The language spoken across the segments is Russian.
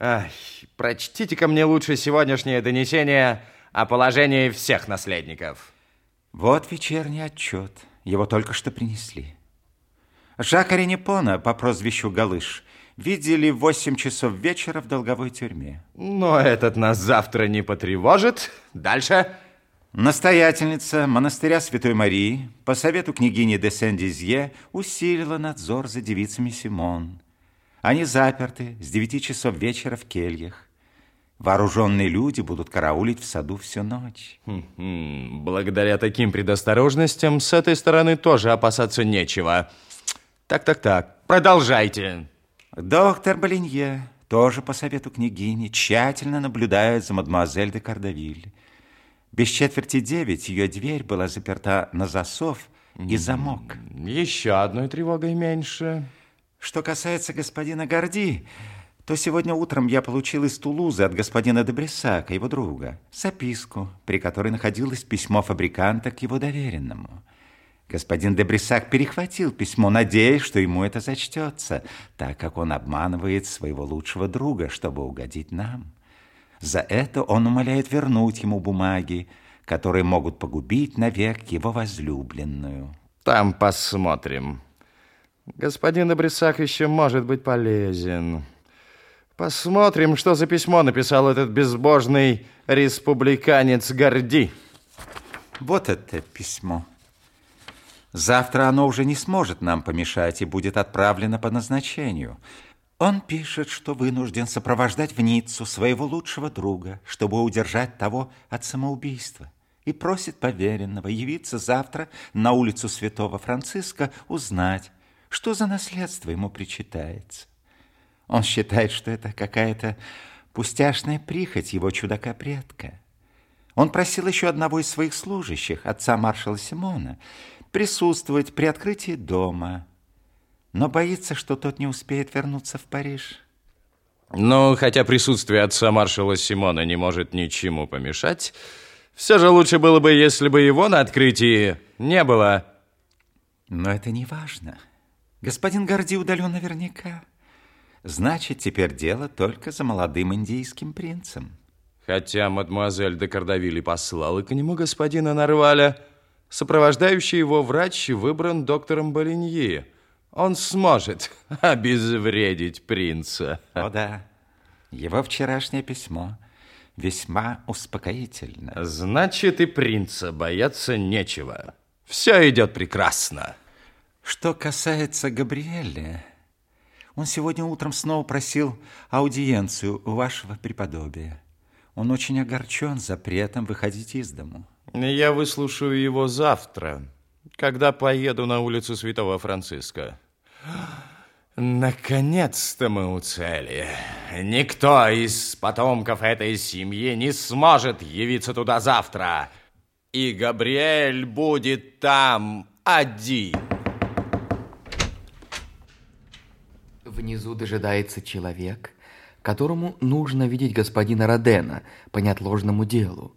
Ай, прочтите-ка мне лучше сегодняшнее донесение о положении всех наследников. Вот вечерний отчет. Его только что принесли. Жака Ренепона по прозвищу Галыш видели в 8 часов вечера в долговой тюрьме. Но этот нас завтра не потревожит. Дальше. Настоятельница монастыря Святой Марии по совету княгини де Сен-Дизье усилила надзор за девицами Симон. Они заперты с 9 часов вечера в кельях. Вооруженные люди будут караулить в саду всю ночь. Благодаря таким предосторожностям с этой стороны тоже опасаться нечего. Так-так-так, продолжайте. Доктор Болинье, тоже по совету княгини, тщательно наблюдает за мадемуазель де Кардавиль. Без четверти девять ее дверь была заперта на засов и замок. Еще одной тревогой меньше. Что касается господина Горди, то сегодня утром я получил из Тулузы от господина Дебрисака, его друга, записку, при которой находилось письмо фабриканта к его доверенному. Господин Дебрисак перехватил письмо, надеясь, что ему это зачтется, так как он обманывает своего лучшего друга, чтобы угодить нам. За это он умоляет вернуть ему бумаги, которые могут погубить навек его возлюбленную. Там посмотрим. Господин Дебрисак еще может быть полезен. Посмотрим, что за письмо написал этот безбожный республиканец Горди. Вот это письмо. Завтра оно уже не сможет нам помешать и будет отправлено по назначению. Он пишет, что вынужден сопровождать в Ниццу своего лучшего друга, чтобы удержать того от самоубийства, и просит поверенного явиться завтра на улицу Святого Франциска узнать, что за наследство ему причитается. Он считает, что это какая-то пустяшная прихоть его чудака-предка. Он просил еще одного из своих служащих, отца маршала Симона, присутствовать при открытии дома, но боится, что тот не успеет вернуться в Париж. Ну, хотя присутствие отца маршала Симона не может ничему помешать, все же лучше было бы, если бы его на открытии не было. Но это не важно. Господин Горди удален наверняка. Значит, теперь дело только за молодым индийским принцем. Хотя мадемуазель де Кардавилли послала к нему господина Нарваля, сопровождающий его врач выбран доктором Болиньи. Он сможет обезвредить принца. О да, его вчерашнее письмо весьма успокоительно. Значит, и принца бояться нечего. Все идет прекрасно. Что касается Габриэля... Он сегодня утром снова просил аудиенцию у вашего преподобия. Он очень огорчен запретом выходить из дому. Я выслушаю его завтра, когда поеду на улицу Святого Франциска. Наконец-то мы у цели. Никто из потомков этой семьи не сможет явиться туда завтра. И Габриэль будет там один. Внизу дожидается человек, которому нужно видеть господина Родена по неотложному делу.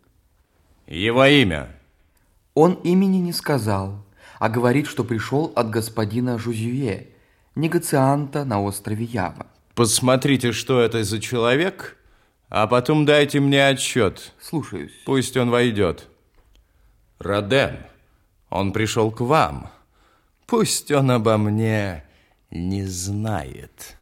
Его имя? Он имени не сказал, а говорит, что пришел от господина Жузюе, негацианта на острове Ява. Посмотрите, что это за человек, а потом дайте мне отчет. Слушаюсь. Пусть он войдет. Роден, он пришел к вам. Пусть он обо мне не знает.